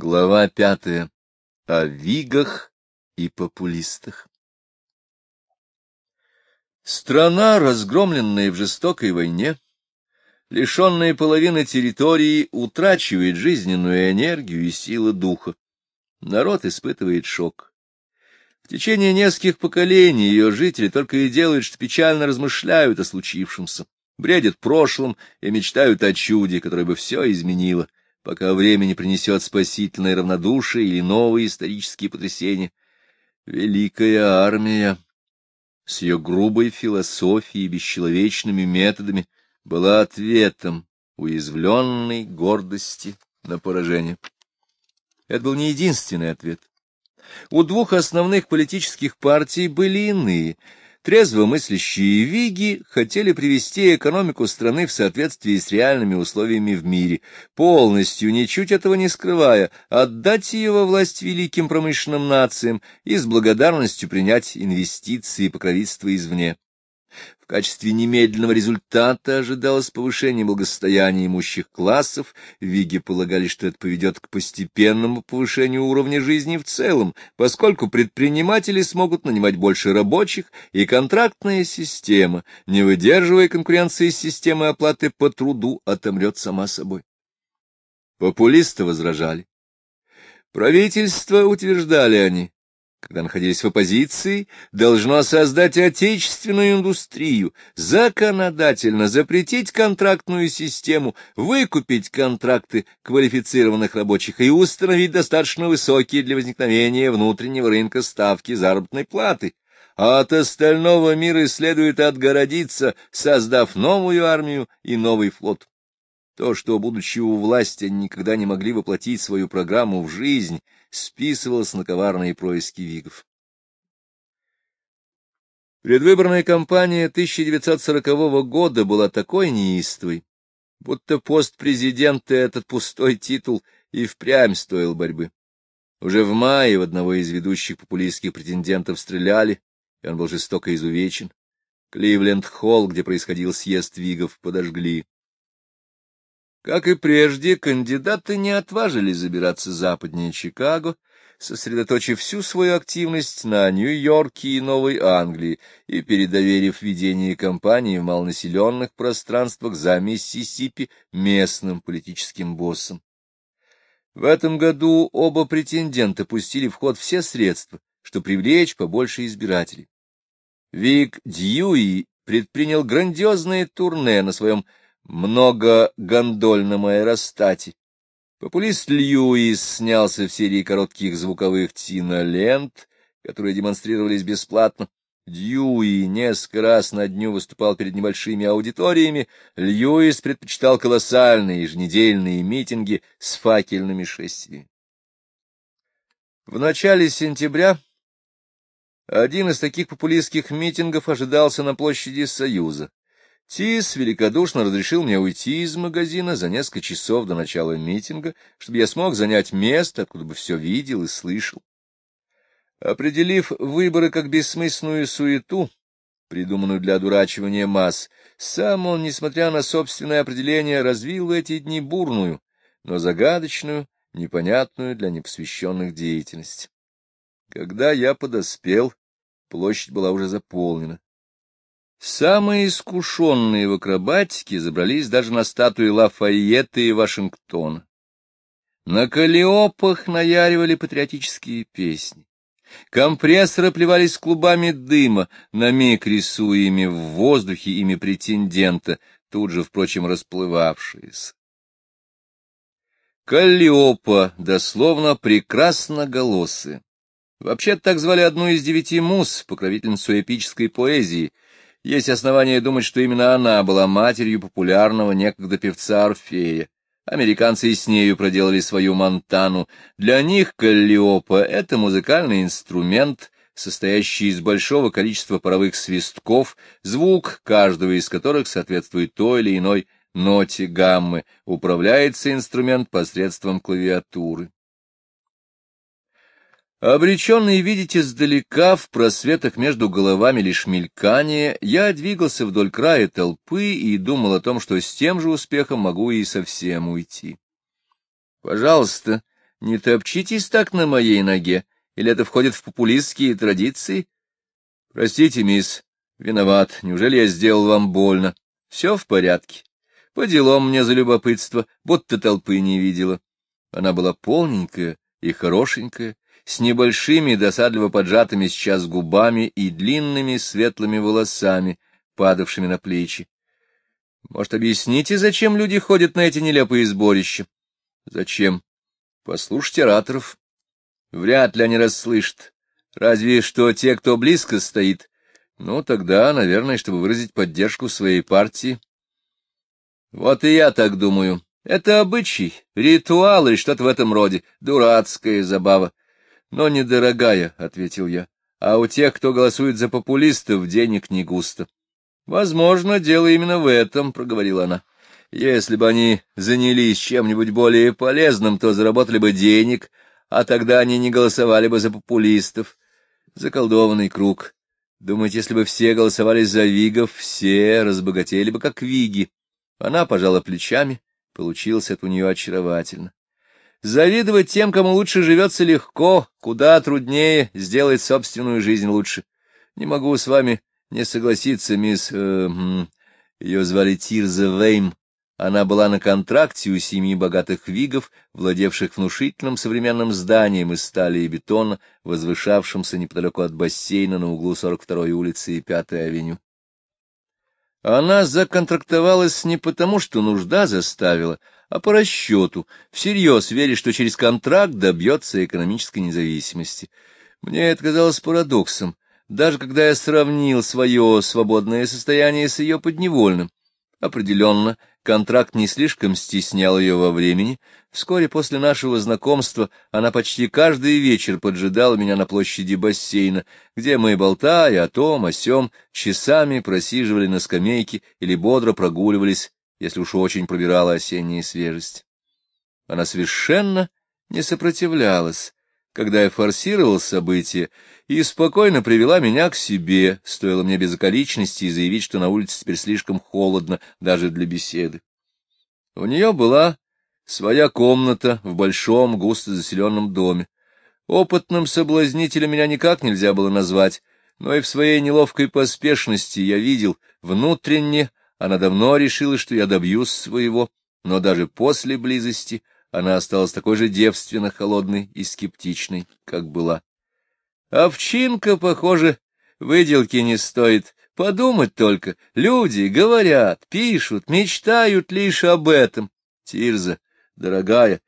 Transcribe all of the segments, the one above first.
Глава пятая. О вигах и популистах. Страна, разгромленная в жестокой войне, лишенная половины территории, утрачивает жизненную энергию и силы духа. Народ испытывает шок. В течение нескольких поколений ее жители только и делают, что печально размышляют о случившемся, бредят прошлым и мечтают о чуде, которое бы все изменило — пока время не принесет спасительное равнодушие или новые исторические потрясения. Великая армия с ее грубой философией и бесчеловечными методами была ответом уязвленной гордости на поражение. Это был не единственный ответ. У двух основных политических партий были иные — Трезво мыслящие виги хотели привести экономику страны в соответствии с реальными условиями в мире, полностью, ничуть этого не скрывая, отдать ее во власть великим промышленным нациям и с благодарностью принять инвестиции и покровительство извне. В качестве немедленного результата ожидалось повышение благосостояния имущих классов, Виги полагали, что это поведет к постепенному повышению уровня жизни в целом, поскольку предприниматели смогут нанимать больше рабочих, и контрактная система, не выдерживая конкуренции с системой оплаты по труду, отомрет сама собой. Популисты возражали. Правительство, утверждали они, когда находились в оппозиции, должно создать отечественную индустрию, законодательно запретить контрактную систему, выкупить контракты квалифицированных рабочих и установить достаточно высокие для возникновения внутреннего рынка ставки заработной платы. А от остального мира следует отгородиться, создав новую армию и новый флот. То, что, будучи у власти, никогда не могли воплотить свою программу в жизнь, списывалось на коварные происки вигов. Предвыборная кампания 1940 года была такой неистовой, будто пост президента этот пустой титул и впрямь стоил борьбы. Уже в мае в одного из ведущих популистских претендентов стреляли, и он был жестоко изувечен. Кливленд-холл, где происходил съезд вигов, подожгли. Как и прежде, кандидаты не отважились забираться западнее Чикаго, сосредоточив всю свою активность на Нью-Йорке и Новой Англии и передоверив ведение кампании в малонаселенных пространствах за Миссисипи местным политическим боссам. В этом году оба претендента пустили в ход все средства, чтобы привлечь побольше избирателей. Вик Дьюи предпринял грандиозное турне на своем многогондольном аэростате. Популист Льюис снялся в серии коротких звуковых тинолент, которые демонстрировались бесплатно. Дьюи несколько раз на дню выступал перед небольшими аудиториями, Льюис предпочитал колоссальные еженедельные митинги с факельными шествиями. В начале сентября один из таких популистских митингов ожидался на площади Союза. Тис великодушно разрешил мне уйти из магазина за несколько часов до начала митинга, чтобы я смог занять место, откуда бы все видел и слышал. Определив выборы как бессмысленную суету, придуманную для одурачивания масс, сам он, несмотря на собственное определение, развил в эти дни бурную, но загадочную, непонятную для непосвященных деятельность. Когда я подоспел, площадь была уже заполнена. Самые искушенные в акробатике забрались даже на статуи Лафайетта и Вашингтона. На калиопах наяривали патриотические песни. Компрессоры плевались клубами дыма, на миг рисуя ими в воздухе имя претендента, тут же, впрочем, расплывавшиеся. Каллиопа, дословно прекрасно голосы. Вообще так звали одну из девяти мус, покровительницу эпической поэзии — есть основания думать, что именно она была матерью популярного некогда певца Орфея. Американцы и с нею проделали свою Монтану. Для них каллиопа — это музыкальный инструмент, состоящий из большого количества паровых свистков, звук каждого из которых соответствует той или иной ноте гаммы. Управляется инструмент посредством клавиатуры. Обреченный видеть издалека в просветах между головами лишь мелькание, я двигался вдоль края толпы и думал о том, что с тем же успехом могу и совсем уйти. Пожалуйста, Не топчитесь так на моей ноге, или это входит в популистские традиции? Простите, мисс, виноват, неужели я сделал вам больно? Все в порядке. По делам мне за любопытство, будто толпы не видела. Она была полненькая и хорошенькая, с небольшими, досадливо поджатыми сейчас губами и длинными светлыми волосами, падавшими на плечи. Может, объясните, зачем люди ходят на эти нелепые сборища? Зачем? Послушать ораторов. Вряд ли они расслышат. Разве что те, кто близко стоит. Ну, тогда, наверное, чтобы выразить поддержку своей партии. Вот и я так думаю. Это обычай, ритуал или что-то в этом роде, дурацкая забава. Но недорогая, — ответил я, — а у тех, кто голосует за популистов, денег не густо. Возможно, дело именно в этом, — проговорила она. Если бы они занялись чем-нибудь более полезным, то заработали бы денег, а тогда они не голосовали бы за популистов. Заколдованный круг. Думаете, если бы все голосовали за Вигов, все разбогатели бы, как Виги? Она пожала плечами, получилось это у нее очаровательно. Завидовать тем, кому лучше живется легко, куда труднее сделать собственную жизнь лучше. Не могу с вами не согласиться, мисс... Э, ее звали Тирза Вейм. Она была на контракте у семьи богатых вигов, владевших внушительным современным зданием из стали и бетона, возвышавшимся неподалеку от бассейна на углу 42-й улицы и 5-й авеню. Она законтрактовалась не потому, что нужда заставила, а по расчету, всерьез веря, что через контракт добьется экономической независимости. Мне это казалось парадоксом, даже когда я сравнил свое свободное состояние с ее подневольным. Определенно, контракт не слишком стеснял ее во времени. Вскоре после нашего знакомства она почти каждый вечер поджидала меня на площади бассейна, где мы, болтая о том, о сём, часами просиживали на скамейке или бодро прогуливались, если уж очень пробирала осенняя свежесть. Она совершенно не сопротивлялась, когда я форсировал события, и спокойно привела меня к себе, стоило мне без околичности заявить, что на улице теперь слишком холодно даже для беседы. У нее была своя комната в большом, густо заселенном доме. Опытным соблазнителем меня никак нельзя было назвать, но и в своей неловкой поспешности я видел, внутренне она давно решила, что я добьюсь своего, но даже после близости — она осталась такой же девственно холодной и скептичной, как была. Овчинка, похоже, выделки не стоит. Подумать только, люди говорят, пишут, мечтают лишь об этом. Тирза, дорогая,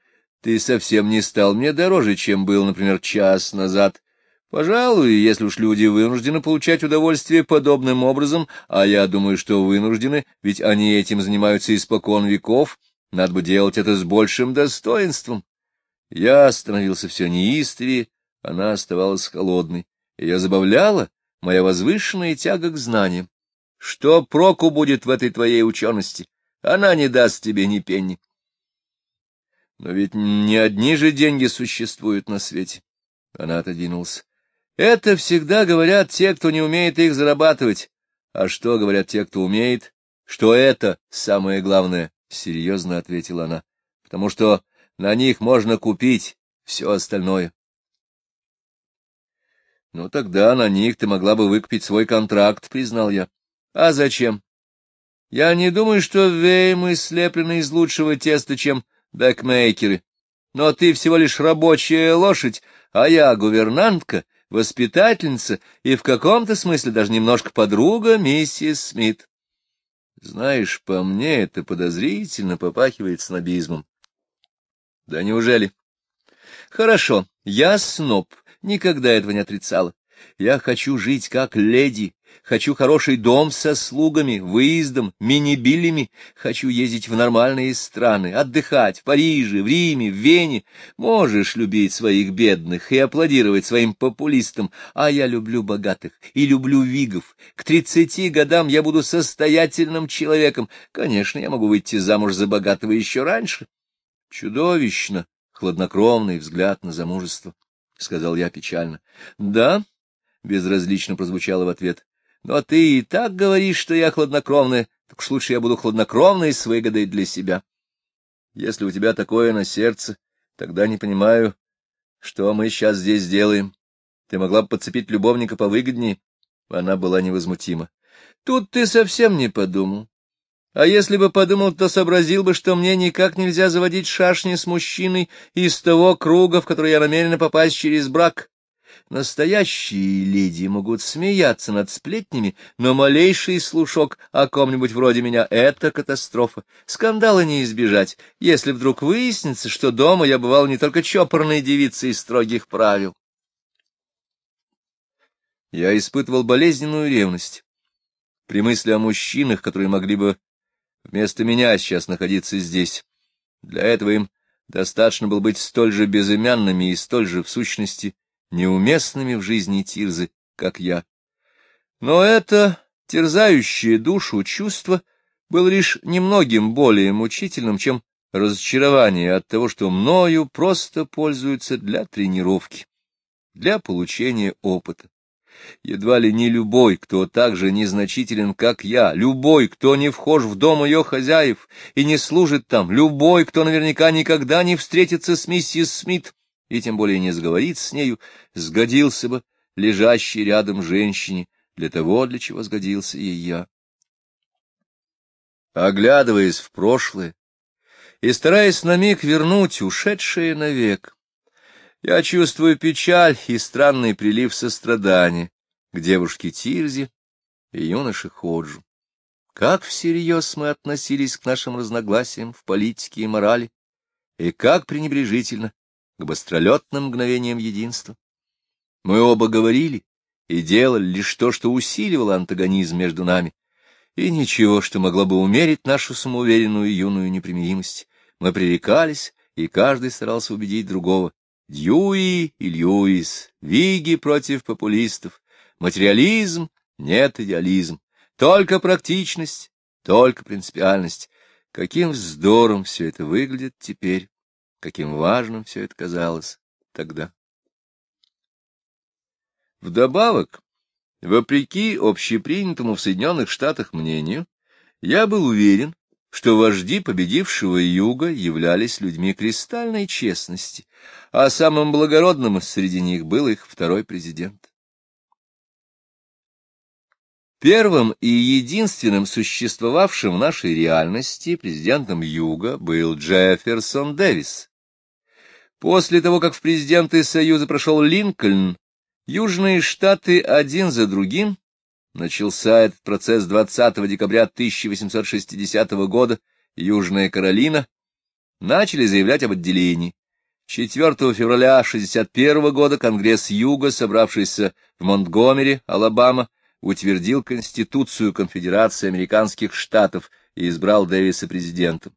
ты совсем не стал мне дороже, чем был, например, час назад. Пожалуй, если уж люди вынуждены получать удовольствие подобным образом, а я думаю, что вынуждены, ведь они этим занимаются испокон веков, — надо бы делать это с большим достоинством. Я становился все неистовее, она оставалась холодной. Ее забавляла моя возвышенная тяга к знаниям. Что проку будет в этой твоей учености? Она не даст тебе ни пенни. Но ведь не одни же деньги существуют на свете. Она отодвинулась. Это всегда говорят те, кто не умеет их зарабатывать. А что говорят те, кто умеет? Что это самое главное. — серьезно ответила она, — потому что на них можно купить все остальное. — Ну, тогда на них ты могла бы выкупить свой контракт, — признал я. — А зачем? Я не думаю, что веймы слеплены из лучшего теста, чем бэкмейкеры. Но ты всего лишь рабочая лошадь, а я гувернантка, воспитательница и в каком-то смысле даже немножко подруга миссис Смит. Знаешь, по мне это подозрительно попахивает снобизмом. Да неужели? Хорошо, я сноб, никогда этого не отрицала. Я хочу жить как леди, хочу хороший дом со слугами, выездом, мини-биллями, хочу ездить в нормальные страны, отдыхать в Париже, в Риме, в Вене. Можешь любить своих бедных и аплодировать своим популистам, а я люблю богатых и люблю вигов. К тридцати годам я буду состоятельным человеком. Конечно, я могу выйти замуж за богатого еще раньше. Чудовищно, хладнокровный взгляд на замужество, — сказал я печально. — Да, — безразлично прозвучало в ответ. — Но ты и так говоришь, что я хладнокровная, так уж лучше я буду хладнокровной с выгодой для себя. Если у тебя такое на сердце, Тогда не понимаю, что мы сейчас здесь делаем. Ты могла бы подцепить любовника повыгоднее. Она была невозмутима. Тут ты совсем не подумал. А если бы подумал, то сообразил бы, что мне никак нельзя заводить шашни с мужчиной из того круга, в который я намерена попасть через брак. Настоящие леди могут смеяться над сплетнями, но малейший слушок о ком-нибудь вроде меня — это катастрофа. Скандала не избежать, если вдруг выяснится, что дома я бывал не только чопорной девицей строгих правил. Я испытывал болезненную ревность. При мысли о мужчинах, которые могли бы вместо меня сейчас находиться здесь. Для этого им достаточно было быть столь же безымянными и столь же, в сущности, неуместными в жизни Тирзы, как я. Но это терзающее душу чувство было лишь немногим более мучительным, чем разочарование от того, что мною просто пользуются для тренировки, для получения опыта. Едва ли не любой, кто так же незначителен, как я, любой, кто не вхож в дом ее хозяев и не служит там, любой, кто наверняка никогда не встретится с миссис Смит и тем более не сговорит с нею, сгодился бы лежащей рядом женщине для того, для чего сгодился и я. Оглядываясь в прошлое и стараясь на миг вернуть ушедшее навек, я чувствую печаль и странный прилив сострадания к девушке Тирзе и юноше Ходжу. Как всерьез мы относились к нашим разногласиям в политике и морали, и как пренебрежительно к быстролетным мгновениям единства. Мы оба говорили и делали лишь то, что усиливало антагонизм между нами, и ничего, что могло бы умерить нашу самоуверенную юную непримиримость. Мы пререкались, и каждый старался убедить другого. Дьюи и Льюис, Виги против популистов, материализм, нет идеализм, только практичность, только принципиальность. Каким вздором все это выглядит теперь каким важным все это казалось тогда. Вдобавок, вопреки общепринятому в Соединенных Штатах мнению, я был уверен, что вожди победившего юга являлись людьми кристальной честности, а самым благородным среди них был их второй президент. Первым и единственным существовавшим в нашей реальности президентом Юга был Джефферсон Дэвис, После того, как в президенты Союза прошел Линкольн, Южные Штаты один за другим, начался этот процесс 20 декабря 1860 года, Южная Каролина, начали заявлять об отделении. 4 февраля 1961 года Конгресс Юга, собравшийся в Монтгомери, Алабама, утвердил Конституцию Конфедерации Американских Штатов и избрал Дэвиса президентом.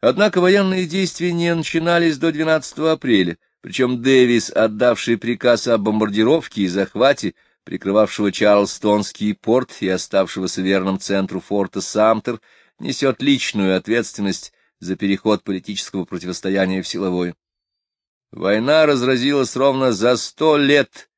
Однако военные действия не начинались до 12 апреля, причем Дэвис, отдавший приказ о бомбардировке и захвате, прикрывавшего Чарльстонский порт и оставшегося верным центру форта Самтер, несет личную ответственность за переход политического противостояния в силовое. Война разразилась ровно за сто лет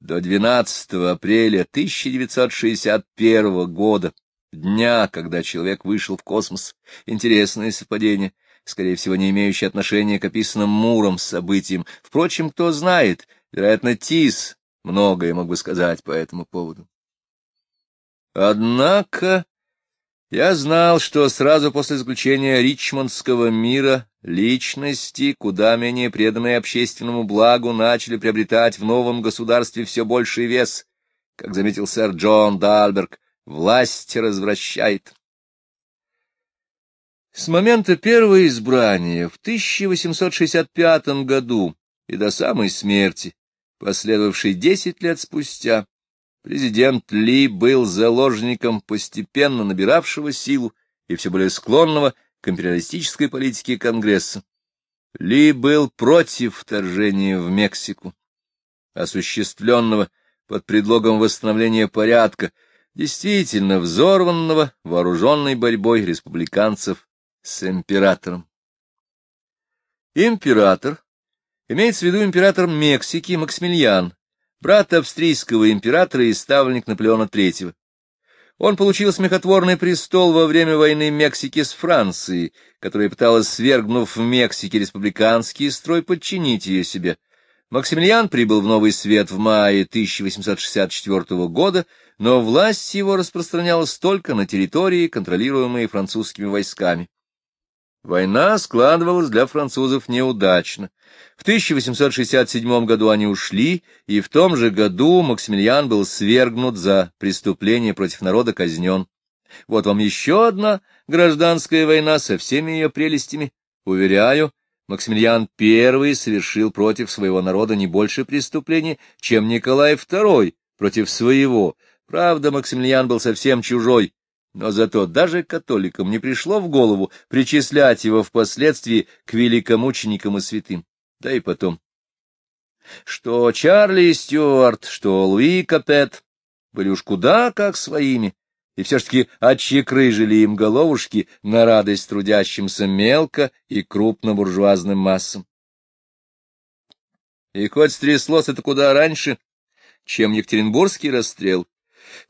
до 12 апреля 1961 года, дня, когда человек вышел в космос. Интересное совпадение, скорее всего, не имеющее отношения к описанным Муром событиям. Впрочем, кто знает, вероятно, Тис многое мог бы сказать по этому поводу. Однако я знал, что сразу после заключения Ричмондского мира личности, куда менее преданные общественному благу, начали приобретать в новом государстве все больший вес, как заметил сэр Джон Дальберг, власть развращает. С момента первого избрания в 1865 году и до самой смерти, последовавшей десять лет спустя, президент Ли был заложником постепенно набиравшего силу и все более склонного к империалистической политике Конгресса. Ли был против вторжения в Мексику, осуществленного под предлогом восстановления порядка, действительно взорванного вооруженной борьбой республиканцев с императором. Император имеется в виду император Мексики Максимилиан, брат австрийского императора и ставленник Наполеона III. Он получил смехотворный престол во время войны Мексики с Францией, которая пыталась, свергнув в Мексике республиканский строй, подчинить ее себе. Максимилиан прибыл в Новый Свет в мае 1864 года, но власть его распространялась только на территории, контролируемые французскими войсками. Война складывалась для французов неудачно. В 1867 году они ушли, и в том же году Максимилиан был свергнут за преступление против народа казнен. Вот вам еще одна гражданская война со всеми ее прелестями. Уверяю, Максимилиан I совершил против своего народа не больше преступлений, чем Николай II против своего. Правда, Максимилиан был совсем чужой, но зато даже католикам не пришло в голову причислять его впоследствии к великомученикам и святым. Да и потом. Что Чарли Стюарт, что Луи Капет были уж куда как своими, и все ж таки отчекрыжили им головушки на радость трудящимся мелко и крупно буржуазным массам. И хоть стряслось это куда раньше, чем Екатеринбургский расстрел,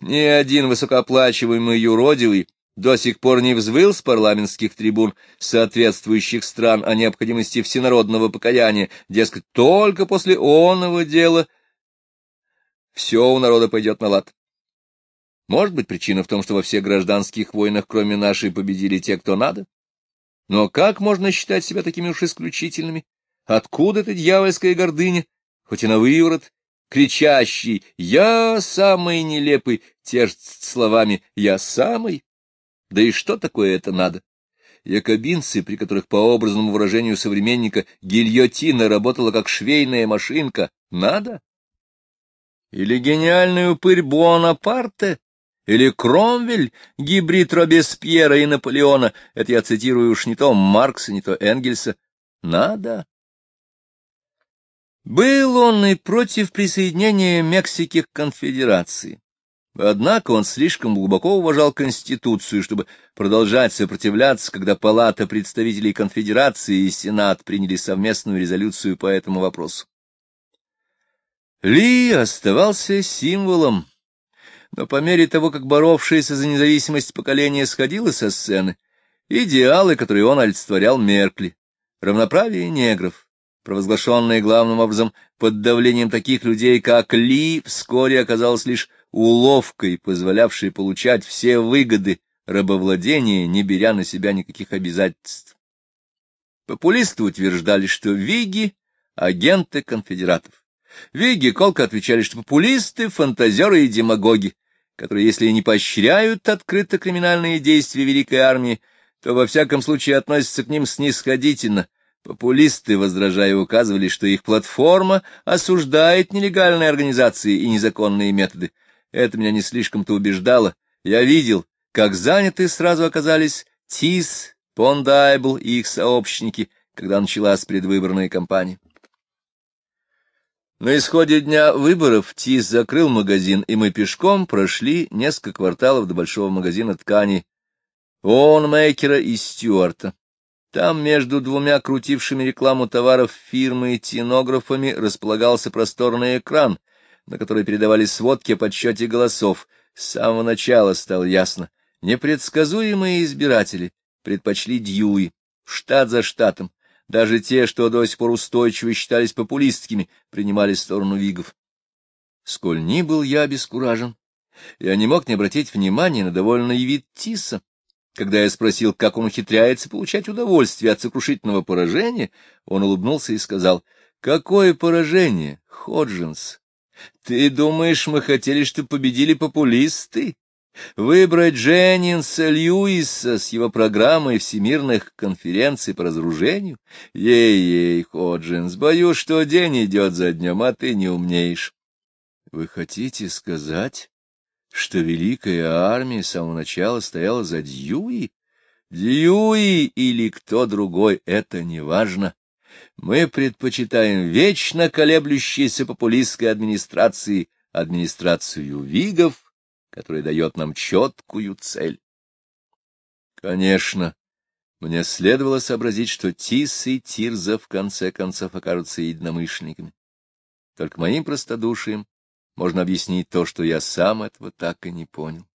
ни один высокооплачиваемый юродивый до сих пор не взвыл с парламентских трибун соответствующих стран о необходимости всенародного покаяния, дескать, только после оного дела все у народа пойдет на лад. Может быть, причина в том, что во всех гражданских войнах, кроме нашей, победили те, кто надо? Но как можно считать себя такими уж исключительными? Откуда эта дьявольская гордыня, хоть и на выворот, кричащий «Я самый нелепый», тешит словами «Я самый». Да и что такое это надо? Якобинцы, при которых, по образному выражению современника, гильотина работала как швейная машинка, надо? Или гениальный упырь Буонапарте, или Кромвель, гибрид Робеспьера и Наполеона, это я цитирую уж не то Маркса, не то Энгельса, надо? Был он и против присоединения Мексики к конфедерации. Однако он слишком глубоко уважал Конституцию, чтобы продолжать сопротивляться, когда Палата представителей конфедерации и Сенат приняли совместную резолюцию по этому вопросу. Ли оставался символом, но по мере того, как боровшееся за независимость поколение сходило со сцены, идеалы, которые он олицетворял, меркли. Равноправие негров, провозглашенное главным образом под давлением таких людей, как Ли, вскоре оказалось лишь уловкой, позволявшей получать все выгоды рабовладения, не беря на себя никаких обязательств. Популисты утверждали, что виги — агенты конфедератов. Виги колко отвечали, что популисты — фантазеры и демагоги, которые, если не поощряют открыто криминальные действия Великой Армии, то во всяком случае относятся к ним снисходительно, Популисты, возражая, указывали, что их платформа осуждает нелегальные организации и незаконные методы. Это меня не слишком-то убеждало. Я видел, как заняты сразу оказались ТИС, Пондайбл и их сообщники, когда началась предвыборная кампания. На исходе дня выборов ТИС закрыл магазин, и мы пешком прошли несколько кварталов до большого магазина тканей Оунмейкера и Стюарта. Там между двумя крутившими рекламу товаров фирмы и тинографами располагался просторный экран, на который передавались сводки о подсчете голосов. С самого начала стало ясно. Непредсказуемые избиратели предпочли Дьюи, штат за штатом. Даже те, что до сих пор устойчиво считались популистскими, принимали сторону вигов. Сколь ни был я обескуражен, я не мог не обратить внимания на довольно вид Тиса. Когда я спросил, как он ухитряется получать удовольствие от сокрушительного поражения, он улыбнулся и сказал, «Какое поражение, Ходжинс? Ты думаешь, мы хотели, чтобы победили популисты? Выбрать Дженнинса Льюиса с его программой всемирных конференций по разоружению? Ей-ей, Ходжинс, боюсь, что день идет за днем, а ты не умнеешь». «Вы хотите сказать...» что Великая Армия с самого начала стояла за Дьюи? Дьюи или кто другой, это не важно. Мы предпочитаем вечно колеблющейся популистской администрации администрацию вигов, которая дает нам четкую цель. Конечно, мне следовало сообразить, что Тис и Тирза в конце концов окажутся единомышленниками. Только моим простодушием можно объяснить то, что я сам этого так и не понял.